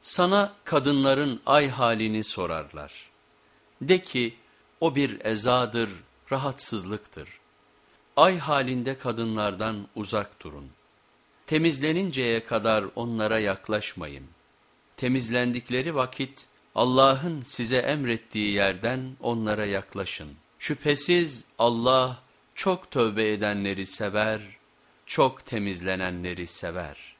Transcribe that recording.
Sana kadınların ay halini sorarlar. De ki o bir ezadır, rahatsızlıktır. Ay halinde kadınlardan uzak durun. Temizleninceye kadar onlara yaklaşmayın. Temizlendikleri vakit Allah'ın size emrettiği yerden onlara yaklaşın. Şüphesiz Allah çok tövbe edenleri sever, çok temizlenenleri sever.''